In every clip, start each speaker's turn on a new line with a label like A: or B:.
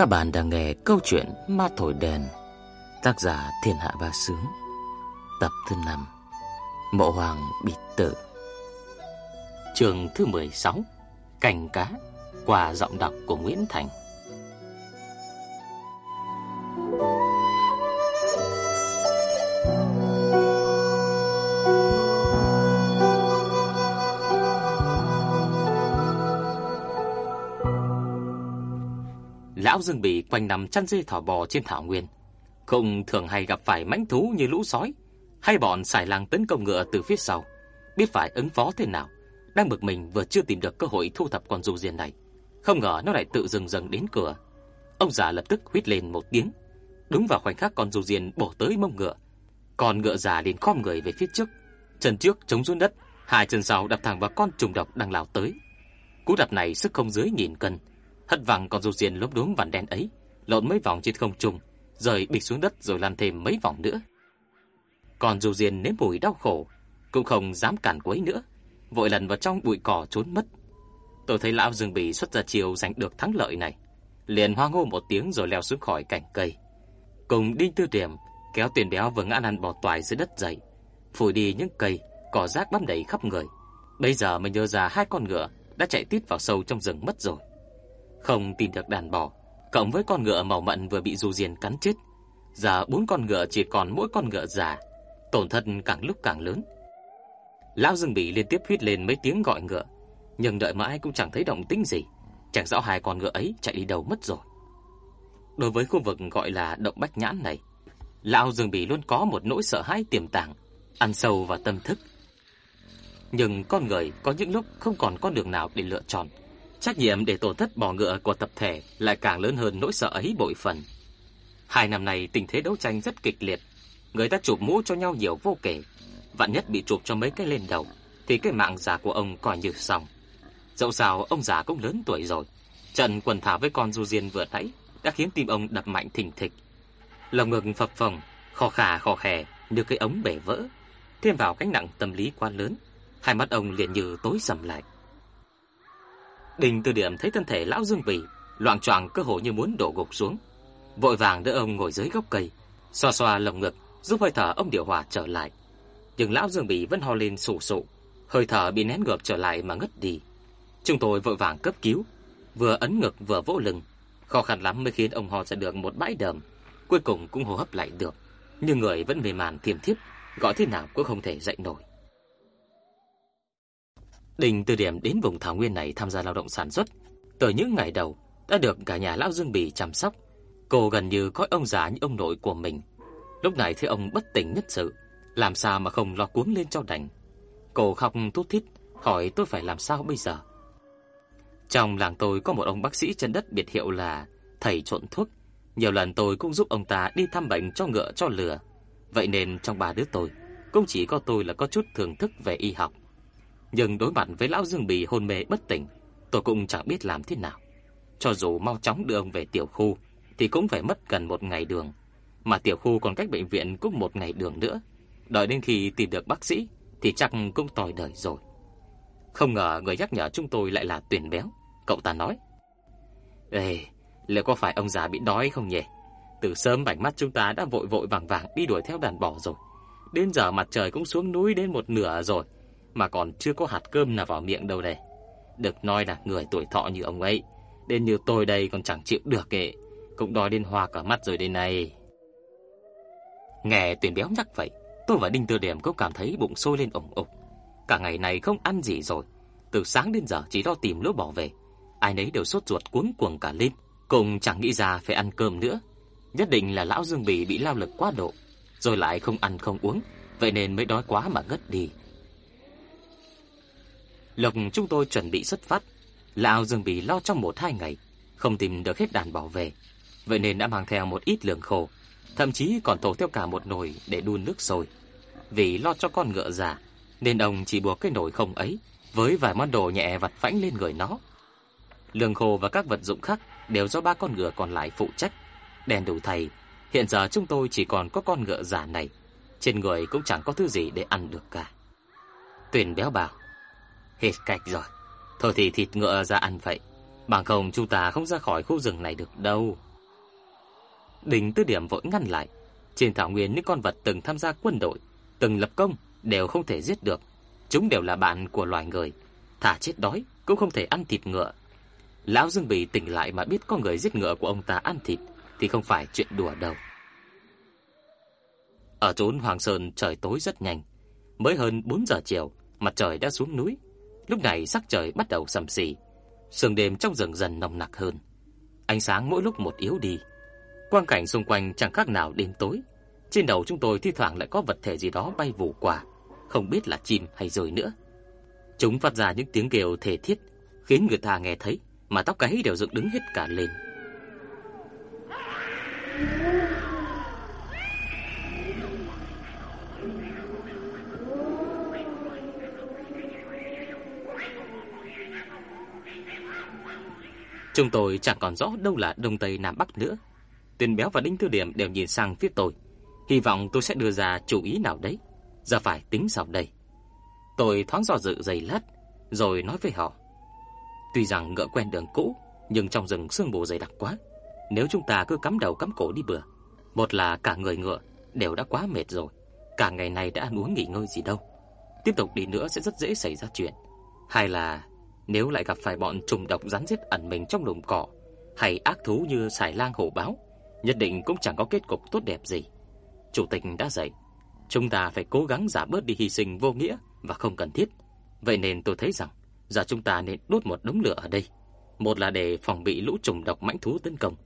A: Các bạn đang nghe câu chuyện Ma Thổi Đèn, Tác giả Thiên Hạ Ba Sướng, Tập thứ 5 Mộ Hoàng Bị Tử. Trường thứ 16 Cành Cá, Qua giọng đọc của Nguyễn Thành. Lão Dương Bỉ quanh nằm chăn dê thỏ bò trên thảo nguyên, không thường hay gặp phải mãnh thú như lũ sói hay bọn xài lang tấn công ngựa từ phía sau, biết phải ứng phó thế nào. Đang bực mình vừa chưa tìm được cơ hội thu thập con du diên này, không ngờ nó lại tự dừng dừng đến cửa. Ông già lập tức huýt lên một tiếng, đúng vào khoảnh khắc con du diên bổ tới mông ngựa. Con ngựa già liền khom người về phía trước, chân trước chống xuống đất, hai chân sau đập thẳng vào con trùng độc đang lao tới. Cú đập này sức không dưới nghìn cân, hất văng con dù diền lốm đốm vằn đen ấy, lộn mấy vòng trên không trung, rồi bịch xuống đất rồi lăn thêm mấy vòng nữa. Còn dù diền nếm mùi đau khổ, cũng không dám cản quấy nữa, vội lần vào trong bụi cỏ trốn mất. Tôi thấy lão Dương Bỉ xuất ra chiều giành được thắng lợi này, liền hoa hô một tiếng rồi leo xuống khỏi cành cây. Cùng Đinh Tư Điểm kéo tiền béo vừa ngã lăn bò toài dưới đất dậy, phủi đi những cây, cỏ rác bám đầy khắp người. Bây giờ mới nhớ ra hai con ngựa đã chạy tít vào sâu trong rừng mất rồi. Không tìm được đàn bò, cộng với con ngựa màu mận vừa bị du diền cắn chết, giờ bốn con ngựa chỉ còn mỗi con ngựa già, tổn thất càng lúc càng lớn. Lão Dương Bỉ liên tiếp huýt lên mấy tiếng gọi ngựa, nhưng đợi mãi cũng chẳng thấy động tĩnh gì, chẳng rõ hai con ngựa ấy chạy đi đâu mất rồi. Đối với khu vực gọi là động Bách Nhãn này, lão Dương Bỉ luôn có một nỗi sợ hãi tiềm tàng, ăn sâu vào tâm thức. Nhưng con người có những lúc không còn con đường nào để lựa chọn, Trách nhiệm để tổn thất bỏ ngựa của tập thể lại càng lớn hơn nỗi sợ ấy bội phần. Hai năm này tình thế đấu tranh rất kịch liệt, người ta chụp mũ cho nhau nhiều vô kể, vạn nhất bị chụp cho mấy cái lên đầu thì cái mạng già của ông coi như xong. Dẫu sao ông già cũng lớn tuổi rồi, trận quần thảo với con du diên vừa nãy đã khiến tim ông đập mạnh thình thịch. Lòng ngực phập phồng, khò khà khò khè như cái ống bể vỡ, thêm vào gánh nặng tâm lý quá lớn, hai mắt ông liền như tối sầm lại. Đình Từ Điểm thấy thân thể lão Dương Bỉ loạng choạng cơ hồ như muốn đổ gục xuống, vội vàng đỡ ông ngồi dưới gốc cây, xoa xoa lồng ngực, giúp hơi thở ông điều hòa trở lại. Nhưng lão Dương Bỉ vẫn ho lên sụ sụ, hơi thở bị nén ngược trở lại mà ngất đi. Chúng tôi vội vàng cấp cứu, vừa ấn ngực vừa vỗ lưng, khó khăn lắm mới khiến ông ho ra được một bãi đờm, cuối cùng cũng hô hấp lại được, nhưng người vẫn mềm màn thiềm thiếp, gọi thế nào cũng không thể dậy nổi. Đình từ điểm đến vùng thảo nguyên này tham gia lao động sản xuất, từ những ngày đầu đã được cả nhà lão Dương Bì chăm sóc. Cô gần như coi ông già như ông nội của mình. Lúc này thấy ông bất tỉnh nhất sự, làm sao mà không lo cuống lên cho đành. Cô khóc thút thít, hỏi tôi phải làm sao bây giờ. Trong làng tôi có một ông bác sĩ chân đất biệt hiệu là thầy trộn thuốc. Nhiều lần tôi cũng giúp ông ta đi thăm bệnh cho ngựa cho lừa. Vậy nên trong ba đứa tôi, cũng chỉ có tôi là có chút thưởng thức về y học. Nhưng đối mặt với lão Dương Bì hôn mê bất tỉnh, tôi cũng chẳng biết làm thế nào. Cho dù mau chóng đưa ông về tiểu khu, thì cũng phải mất gần một ngày đường. Mà tiểu khu còn cách bệnh viện cũng một ngày đường nữa. Đợi đến khi tìm được bác sĩ, thì chắc cũng tòi đời rồi. Không ngờ người nhắc nhở chúng tôi lại là tuyển béo. Cậu ta nói. Ê, liệu có phải ông già bị đói không nhỉ? Từ sớm bảnh mắt chúng ta đã vội vội vàng vàng đi đuổi theo đàn bò rồi. Đến giờ mặt trời cũng xuống núi đến một nửa rồi mà còn chưa có hạt cơm nào vào miệng đâu đây. Được nói là người tuổi thọ như ông ấy, đến như tôi đây còn chẳng chịu được kệ, cũng đói đến hoa cả mắt rồi đây này. Nghe tuyển béo nhắc vậy, tôi và Đinh Tư Điểm cũng cảm thấy bụng sôi lên ủng ục. Cả ngày này không ăn gì rồi, từ sáng đến giờ chỉ lo tìm lúa bỏ về. Ai nấy đều sốt ruột cuống cuồng cả lên, cùng chẳng nghĩ ra phải ăn cơm nữa. Nhất định là lão Dương Bỉ bị lao lực quá độ, rồi lại không ăn không uống, vậy nên mới đói quá mà ngất đi. Lộc chúng tôi chuẩn bị xuất phát. Lão Dương bị lo trong một hai ngày, không tìm được hết đàn bảo vệ. Vậy nên đã mang theo một ít lương khô, thậm chí còn tổ theo cả một nồi để đun nước sôi. Vì lo cho con ngựa già, nên ông chỉ buộc cái nồi không ấy với vài món đồ nhẹ vặt vãnh lên người nó. Lương khô và các vật dụng khác đều do ba con ngựa còn lại phụ trách. Đèn đủ thầy, hiện giờ chúng tôi chỉ còn có con ngựa già này, trên người cũng chẳng có thứ gì để ăn được cả. Tuyền béo bảo, Hết cách rồi. Thôi thì thịt ngựa ra ăn vậy. Bằng không chúng ta không ra khỏi khu rừng này được đâu. Đình Tư Điểm vội ngăn lại. Trên thảo nguyên những con vật từng tham gia quân đội, từng lập công đều không thể giết được. Chúng đều là bạn của loài người, thả chết đói cũng không thể ăn thịt ngựa. Lão Dương Bỉ tỉnh lại mà biết có người giết ngựa của ông ta ăn thịt thì không phải chuyện đùa đâu. Ở chốn Hoàng Sơn trời tối rất nhanh, mới hơn 4 giờ chiều, mặt trời đã xuống núi. Lúc này sắc trời bắt đầu sầm xì, sương đêm trong rừng dần nồng nặc hơn. Ánh sáng mỗi lúc một yếu đi. Quang cảnh xung quanh chẳng khác nào đêm tối. Trên đầu chúng tôi thi thoảng lại có vật thể gì đó bay vù qua, không biết là chim hay rồi nữa. Chúng phát ra những tiếng kêu thể thiết, khiến người ta nghe thấy mà tóc gáy đều dựng đứng hết cả lên. Chúng tôi chẳng còn rõ đâu là Đông Tây Nam Bắc nữa. Tuyền Béo và Đinh thư Điểm đều nhìn sang phía tôi, hy vọng tôi sẽ đưa ra chủ ý nào đấy. Giờ phải tính sao đây? Tôi thoáng do dự giây lát, rồi nói với họ. Tuy rằng ngựa quen đường cũ, nhưng trong rừng sương mù dày đặc quá. Nếu chúng ta cứ cắm đầu cắm cổ đi bừa, một là cả người ngựa đều đã quá mệt rồi, cả ngày này đã ăn uống nghỉ ngơi gì đâu. Tiếp tục đi nữa sẽ rất dễ xảy ra chuyện. Hay là nếu lại gặp phải bọn trùng độc rắn giết ẩn mình trong lùm cỏ, hay ác thú như xài lang hổ báo, nhất định cũng chẳng có kết cục tốt đẹp gì. Chủ tịch đã dạy, chúng ta phải cố gắng giảm bớt đi hy sinh vô nghĩa và không cần thiết. Vậy nên tôi thấy rằng giờ chúng ta nên đốt một đống lửa ở đây. Một là để phòng bị lũ trùng độc mãnh thú tấn công,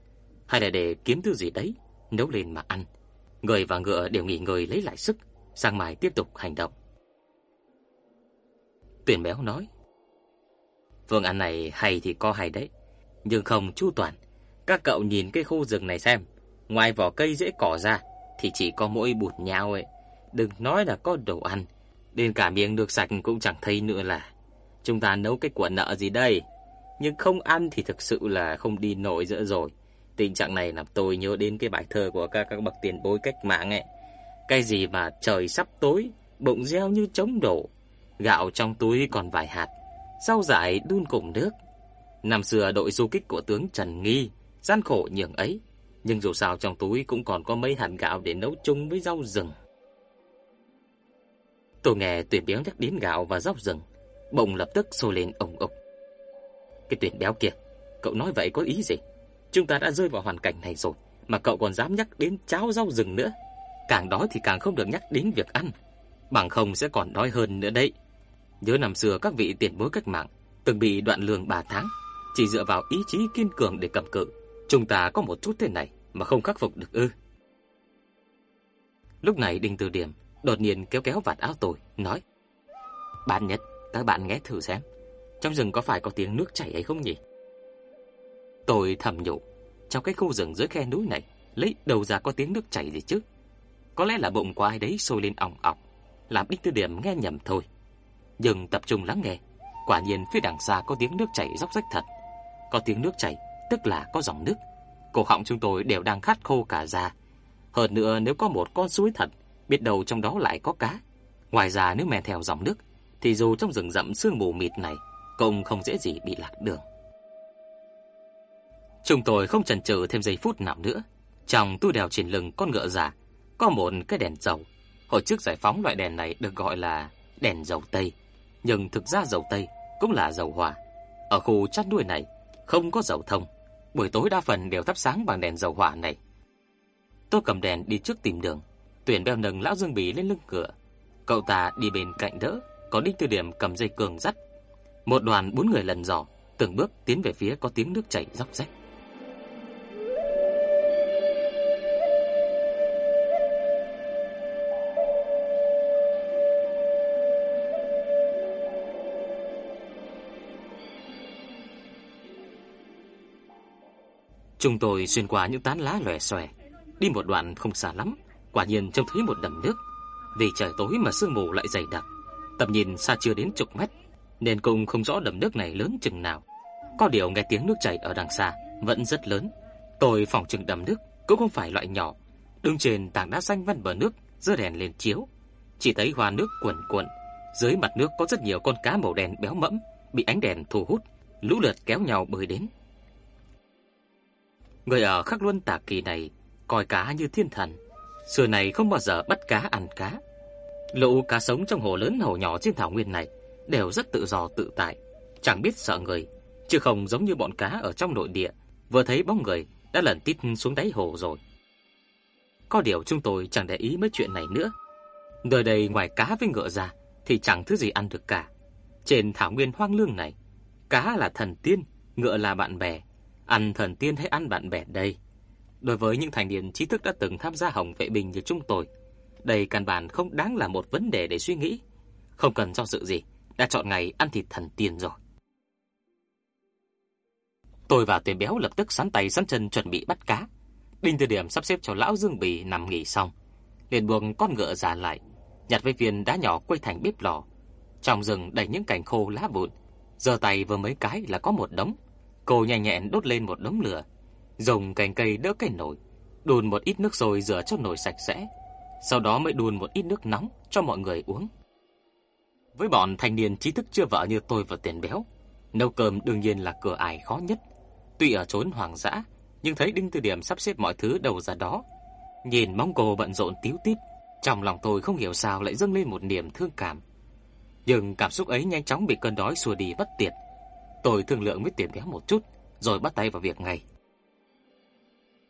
A: hai là để kiếm thứ gì đấy nấu lên mà ăn. Người và ngựa đều nghỉ ngơi lấy lại sức, sang mai tiếp tục hành động. Tuyển béo nói, Phương án này hay thì có hay đấy, nhưng không chu toàn. Các cậu nhìn cái khu rừng này xem, ngoài vỏ cây dễ cỏ ra thì chỉ có mỗi bụt nhau ấy. Đừng nói là có đồ ăn, đến cả miếng nước sạch cũng chẳng thấy nữa là. Chúng ta nấu cái quả nợ gì đây? Nhưng không ăn thì thực sự là không đi nổi nữa rồi. Tình trạng này làm tôi nhớ đến cái bài thơ của các các bậc tiền bối cách mạng ấy. Cái gì mà trời sắp tối, bụng reo như trống đổ, gạo trong túi còn vài hạt, rau dại đun cùng nước. Năm xưa đội du kích của tướng Trần Nghi gian khổ nhường ấy, nhưng dù sao trong túi cũng còn có mấy hạt gạo để nấu chung với rau rừng. Tôi nghe tuyển béo nhắc đến gạo và rau rừng, bụng lập tức sôi lên ồng ục. Cái tuyển béo kia, cậu nói vậy có ý gì? Chúng ta đã rơi vào hoàn cảnh này rồi, mà cậu còn dám nhắc đến cháo rau rừng nữa. Càng đói thì càng không được nhắc đến việc ăn, bằng không sẽ còn đói hơn nữa đấy. Nhớ năm xưa các vị tiền bối cách mạng từng bị đoạn lương 3 tháng, chỉ dựa vào ý chí kiên cường để cầm cự. Chúng ta có một chút thế này mà không khắc phục được ư? Lúc này Đinh Từ Điểm đột nhiên kéo kéo vạt áo tôi, nói: "Bạn nhất, các bạn nghe thử xem, trong rừng có phải có tiếng nước chảy hay không nhỉ?" Tôi thầm nhủ, trong cái khu rừng dưới khe núi này, lấy đầu ra có tiếng nước chảy gì chứ? Có lẽ là bụng của ai đấy sôi lên ỏng ọc, làm Đinh Từ Điểm nghe nhầm thôi nhưng tập trung lắng nghe, quả nhiên phía đằng xa có tiếng nước chảy róc rách thật. Có tiếng nước chảy, tức là có dòng nước. Cổ họng chúng tôi đều đang khát khô cả da. Hơn nữa nếu có một con suối thật, biết đâu trong đó lại có cá. Ngoài ra nếu men theo dòng nước, thì dù trong rừng rậm sương mù mịt này, cũng không dễ gì bị lạc đường. Chúng tôi không chần chừ thêm giây phút nào nữa. Trong tu đèo trên lưng con ngựa già có một cái đèn dầu. Hồi trước giải phóng loại đèn này được gọi là đèn dầu tây nhưng thực ra dầu tây cũng là dầu hỏa. Ở khu chăn nuôi này không có dầu thông, buổi tối đa phần đều thắp sáng bằng đèn dầu hỏa này. Tôi cầm đèn đi trước tìm đường, tuyển bèo nâng lão Dương Bì lên lưng cửa. Cậu ta đi bên cạnh đỡ, có Đinh Tư Điểm cầm dây cường dắt. Một đoàn bốn người lần dò, từng bước tiến về phía có tiếng nước chảy róc rách. Chúng tôi xuyên qua những tán lá lòe xòe, đi một đoạn không xa lắm, quả nhiên trông thấy một đầm nước. Vì trời tối mà sương mù lại dày đặc, tầm nhìn xa chưa đến chục mét, nên cũng không rõ đầm nước này lớn chừng nào. Có điều nghe tiếng nước chảy ở đằng xa vẫn rất lớn. Tôi phòng chừng đầm nước cũng không phải loại nhỏ. Đứng trên tảng đá xanh văn bờ nước, giơ đèn lên chiếu, chỉ thấy hoa nước cuồn cuộn, dưới mặt nước có rất nhiều con cá màu đen béo mẫm bị ánh đèn thu hút, lũ lượt kéo nhau bơi đến. Người ở khắc luân tà kỳ này coi cá như thiên thần, xưa này không bao giờ bắt cá ăn cá. Lũ cá sống trong hồ lớn hồ nhỏ trên thảo nguyên này đều rất tự do tự tại, chẳng biết sợ người, chứ không giống như bọn cá ở trong nội địa, vừa thấy bóng người đã lẩn tít xuống đáy hồ rồi. Có điều chúng tôi chẳng để ý mấy chuyện này nữa. Nơi đây ngoài cá với ngựa ra thì chẳng thứ gì ăn được cả. Trên thảo nguyên hoang lương này, cá là thần tiên, ngựa là bạn bè. Ăn thần tiên hay ăn bạn bè đây? Đối với những thành niên trí thức đã từng tham gia hồng vệ binh như chúng tôi, đây căn bản không đáng là một vấn đề để suy nghĩ. Không cần do dự gì, đã chọn ngày ăn thịt thần tiên rồi. Tôi và Tuyền Béo lập tức sắn tay sắn chân chuẩn bị bắt cá. Đinh Tư Điểm sắp xếp cho lão Dương Bì nằm nghỉ xong, liền buông con ngựa già lại, nhặt với viên đá nhỏ quay thành bếp lò. Trong rừng đầy những cành khô lá vụn, giơ tay vừa mấy cái là có một đống. Cô nhanh nhẹn đốt lên một đống lửa, dùng cành cây đỡ cái nồi, đun một ít nước sôi rửa cho nồi sạch sẽ, sau đó mới đun một ít nước nóng cho mọi người uống. Với bọn thanh niên trí thức chưa vợ như tôi và Tiền Béo, nấu cơm đương nhiên là cửa ải khó nhất. Tuy ở chốn hoàng dã, nhưng thấy Đinh Tư Điểm sắp xếp mọi thứ đầu ra đó, nhìn mong cô bận rộn tíu tít, trong lòng tôi không hiểu sao lại dâng lên một niềm thương cảm. Nhưng cảm xúc ấy nhanh chóng bị cơn đói xua đi bất tiệt. Tôi thương lượng với Tiền Béo một chút, rồi bắt tay vào việc ngay.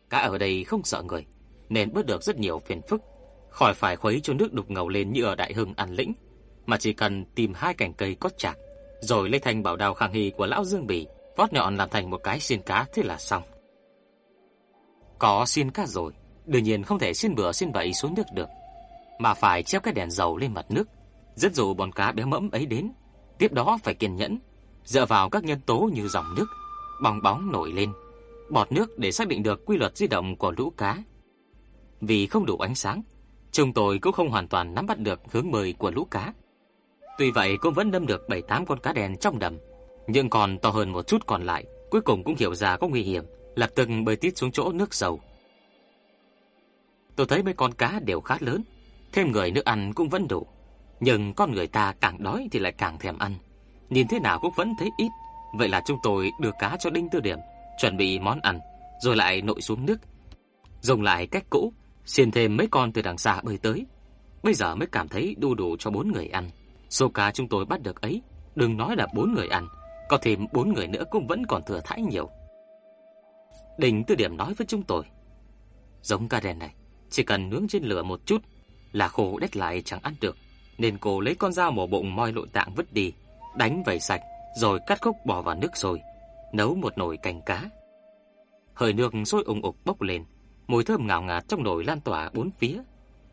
A: Cá ở đây không sợ người, nên bớt được rất nhiều phiền phức, khỏi phải khuấy cho nước đục ngầu lên như ở Đại Hưng ăn Lĩnh, mà chỉ cần tìm hai cành cây có chạc, rồi lấy thành bảo đào khang hy của lão Dương Bỉ, vót nhọn làm thành một cái xiên cá thế là xong. Có xiên cá rồi, đương nhiên không thể xiên bừa xiên bậy xuống nước được, mà phải treo cái đèn dầu lên mặt nước, rất dụ bọn cá béo mẫm ấy đến. Tiếp đó phải kiên nhẫn, dựa vào các nhân tố như dòng nước, bong bóng nổi lên, bọt nước để xác định được quy luật di động của lũ cá. Vì không đủ ánh sáng, chúng tôi cũng không hoàn toàn nắm bắt được hướng bơi của lũ cá. Tuy vậy cũng vẫn đâm được 7-8 con cá đen trong đầm, nhưng còn to hơn một chút còn lại, cuối cùng cũng hiểu ra có nguy hiểm, lập tức bơi tít xuống chỗ nước sâu. Tôi thấy mấy con cá đều khá lớn, thêm người nước ăn cũng vẫn đủ, nhưng con người ta càng đói thì lại càng thèm ăn, nhìn thế nào cũng vẫn thấy ít, vậy là chúng tôi đưa cá cho Đinh Tư Điểm, chuẩn bị món ăn, rồi lại nội xuống nước, dùng lại cách cũ, xiên thêm mấy con từ đằng xa bơi tới. Bây giờ mới cảm thấy đủ đủ cho bốn người ăn. Số cá chúng tôi bắt được ấy, đừng nói là bốn người ăn, có thêm bốn người nữa cũng vẫn còn thừa thãi nhiều. Đinh Tư Điểm nói với chúng tôi, giống cá đen này, chỉ cần nướng trên lửa một chút là khô đét lại chẳng ăn được, nên cô lấy con dao mổ bụng moi nội tạng vứt đi, đánh vẩy sạch rồi cắt khúc bỏ vào nước sôi, nấu một nồi canh cá. Hơi nước sôi ủng ục bốc lên, mùi thơm ngào ngạt trong nồi lan tỏa bốn phía.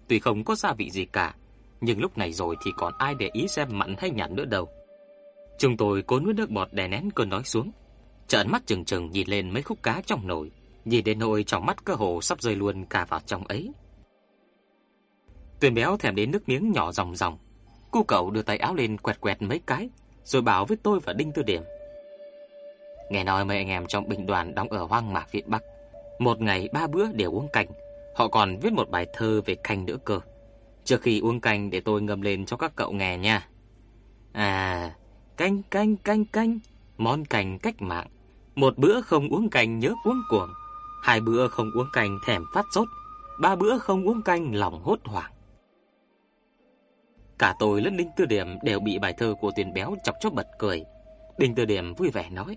A: Tuy không có gia vị gì cả, nhưng lúc này rồi thì còn ai để ý xem mặn hay nhạt nữa đâu. Chúng tôi cố nuốt nước bọt đè nén cơn nói xuống, trợn mắt chừng chừng nhìn lên mấy khúc cá trong nồi, nhìn đến nồi trong mắt cơ hồ sắp rơi luôn cả vào trong ấy. Tuyền béo thèm đến nước miếng nhỏ ròng ròng, cu cậu đưa tay áo lên quẹt quẹt mấy cái, rồi bảo với tôi và Đinh Tư Điểm. Nghe nói mấy anh em trong binh đoàn đóng ở hoang mạc phía Bắc, một ngày ba bữa đều uống canh, họ còn viết một bài thơ về canh nữa cơ. Trước khi uống canh để tôi ngâm lên cho các cậu nghe nha. À, canh canh canh canh, món canh cách mạng. Một bữa không uống canh nhớ uống cuồng, hai bữa không uống canh thèm phát sốt, ba bữa không uống canh lòng hốt hoảng. Cả tôi lẫn Đinh Tư Điểm đều bị bài thơ của Tuyền Béo chọc cho bật cười. Đinh Tư Điểm vui vẻ nói: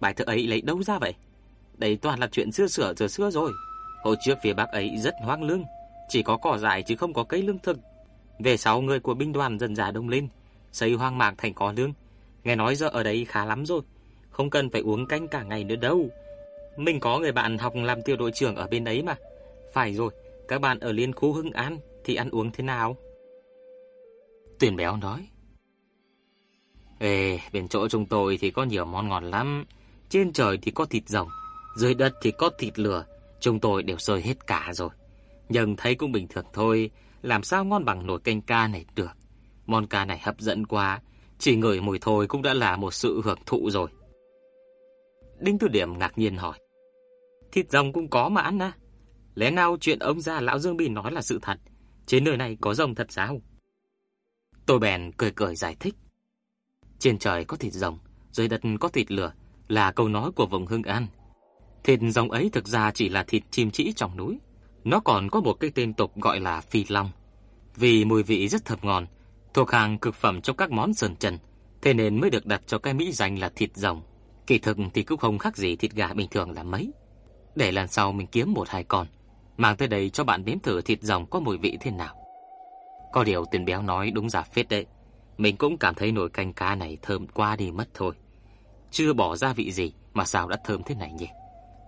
A: "Bài thơ ấy lấy đâu ra vậy? Đây toàn là chuyện xưa sửa giờ xưa rồi. Hồi trước phía Bắc ấy rất hoang lương, chỉ có cỏ dại chứ không có cây lương thực. Về sau người của binh đoàn dần dà đông lên, xây hoang mạc thành cỏ lương. Nghe nói giờ ở đây khá lắm rồi, không cần phải uống canh cả ngày nữa đâu. Mình có người bạn học làm tiêu đội trưởng ở bên đấy mà. Phải rồi, các bạn ở liên khu Hưng An thì ăn uống thế nào? Tuyền béo nói. Ê, bên chỗ chúng tôi thì có nhiều món ngon lắm. Trên trời thì có thịt rồng, dưới đất thì có thịt lửa. Chúng tôi đều rơi hết cả rồi. Nhưng thấy cũng bình thường thôi, làm sao ngon bằng nồi canh ca này được. Món cá này hấp dẫn quá, chỉ ngửi mùi thôi cũng đã là một sự hưởng thụ rồi. Đinh Tư Điểm ngạc nhiên hỏi. Thịt rồng cũng có mà ăn à? Lẽ nào chuyện ông già lão Dương Bì nói là sự thật? Trên nơi này có rồng thật sao? Tôi bèn cười cười giải thích. Trên trời có thịt rồng, dưới đất có thịt lửa là câu nói của vùng Hưng An. Thịt rồng ấy thực ra chỉ là thịt chim chĩ trong núi. Nó còn có một cái tên tục gọi là phi long. Vì mùi vị rất thơm ngon, thuộc hàng cực phẩm trong các món sườn trần, thế nên mới được đặt cho cái mỹ danh là thịt rồng. Kỳ thực thì cũng không khác gì thịt gà bình thường là mấy. Để lần sau mình kiếm một hai con, mang tới đây cho bạn nếm thử thịt rồng có mùi vị thế nào. Có điều tiền béo nói đúng giả phết đấy. Mình cũng cảm thấy nồi canh cá này thơm quá đi mất thôi. Chưa bỏ gia vị gì mà sao đã thơm thế này nhỉ?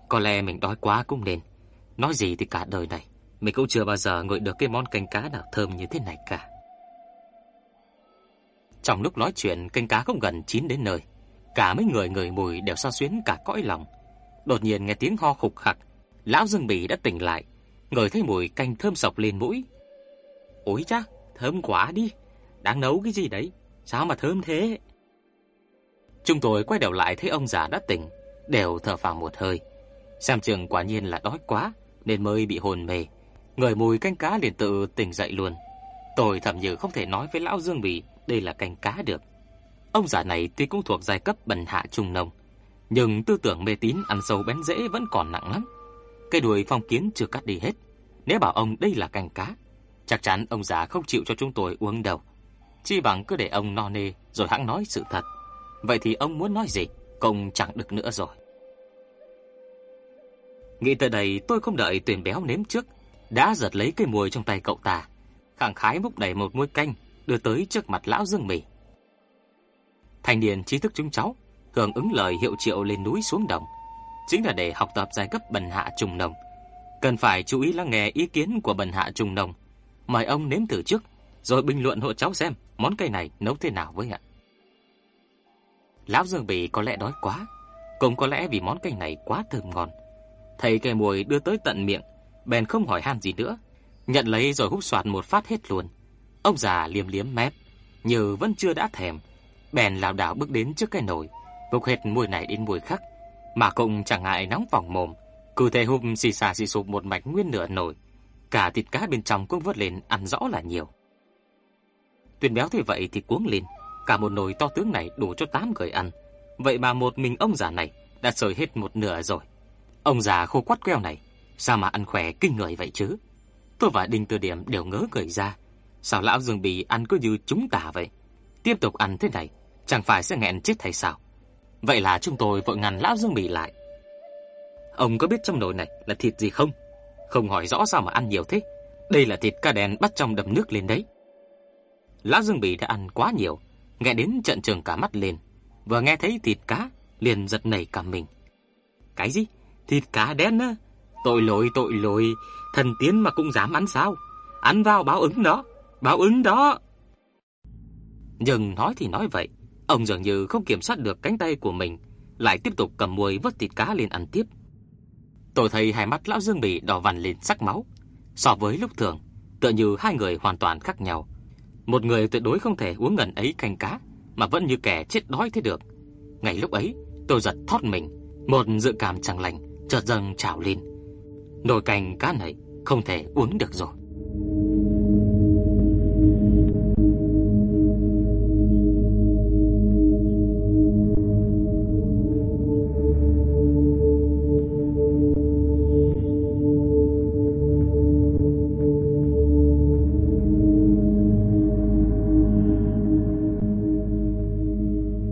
A: Có lẽ mình đói quá cũng nên. Nói gì thì cả đời này, mình cũng chưa bao giờ ngửi được cái món canh cá nào thơm như thế này cả. Trong lúc nói chuyện, canh cá cũng gần chín đến nơi. Cả mấy người người mùi đều sao xuyến cả cõi lòng. Đột nhiên nghe tiếng ho khục khặc, lão Dương Bỉ đã tỉnh lại, ngửi thấy mùi canh thơm sộc lên mũi. Ôi cha, thơm quá đi, đang nấu cái gì đấy, sao mà thơm thế? Chúng tôi quay đầu lại thấy ông già đã tỉnh, đều thở phào một hơi. Xem trường quả nhiên là đói quá nên mới bị hồn mê. Người mùi canh cá liền tự tỉnh dậy luôn. Tôi thầm như không thể nói với lão Dương Bỉ đây là canh cá được. Ông già này tuy cũng thuộc giai cấp bần hạ trung nông, nhưng tư tưởng mê tín ăn sâu bén rễ vẫn còn nặng lắm. Cây đuôi phong kiến chưa cắt đi hết. Nếu bảo ông đây là canh cá, chắc chắn ông già không chịu cho chúng tôi uống đâu. Chi bằng cứ để ông no nê rồi hãng nói sự thật. Vậy thì ông muốn nói gì cũng chẳng được nữa rồi. Nghĩ tới đây tôi không đợi tuyển béo nếm trước, đã giật lấy cây muôi trong tay cậu ta, khẳng khái múc đầy một muôi canh đưa tới trước mặt lão Dương Mỉ. Thanh niên trí thức chúng cháu hưởng ứng lời hiệu triệu lên núi xuống đồng, chính là để học tập giai cấp bần hạ trùng nông. Cần phải chú ý lắng nghe ý kiến của bần hạ trùng nông. Mời ông nếm thử trước, rồi bình luận hộ cháu xem món cây này nấu thế nào với ạ. Lão Dương Bỉ có lẽ đói quá, cũng có lẽ vì món cây này quá thơm ngon. Thấy cây mùi đưa tới tận miệng, bèn không hỏi han gì nữa, nhận lấy rồi hút xoạt một phát hết luôn. Ông già liếm liếm mép, như vẫn chưa đã thèm, bèn lảo đảo bước đến trước cái nồi, vục hết mùi này đến mùi khác, mà cũng chẳng ngại nóng vòng mồm, cứ thế húp xì xà xì sụp một mạch nguyên nửa nồi, cả thịt cá bên trong cũng vớt lên ăn rõ là nhiều. Tuyền béo thì vậy thì cuống lên, cả một nồi to tướng này đủ cho tám người ăn, vậy mà một mình ông già này đã sơi hết một nửa rồi. Ông già khô quắt queo này, sao mà ăn khỏe kinh người vậy chứ? Tôi và Đinh Tư Điểm đều ngớ người ra, sao lão Dương Bì ăn cứ như chúng ta vậy? Tiếp tục ăn thế này, chẳng phải sẽ nghẹn chết hay sao? Vậy là chúng tôi vội ngăn lão Dương Bì lại. Ông có biết trong nồi này là thịt gì không? Không hỏi rõ sao mà ăn nhiều thế. Đây là thịt ca đen bắt trong đầm nước lên đấy. Lã Dương Bì đã ăn quá nhiều, nghe đến trận trường cả mắt lên. Vừa nghe thấy thịt cá, liền giật nảy cả mình. Cái gì? Thịt cá đen á? Tội lỗi, tội lỗi, thần tiến mà cũng dám ăn sao? Ăn vào báo ứng đó, báo ứng đó. Nhưng nói thì nói vậy, ông dường như không kiểm soát được cánh tay của mình, lại tiếp tục cầm muôi vớt thịt cá lên ăn tiếp. Tôi thấy hai mắt lão Dương Bỉ đỏ vằn lên sắc máu. So với lúc thường, tựa như hai người hoàn toàn khác nhau. Một người tuyệt đối không thể uống ngần ấy canh cá, mà vẫn như kẻ chết đói thế được. Ngày lúc ấy, tôi giật thót mình, một dự cảm chẳng lành chợt dâng trào lên. Nồi canh cá này không thể uống được rồi.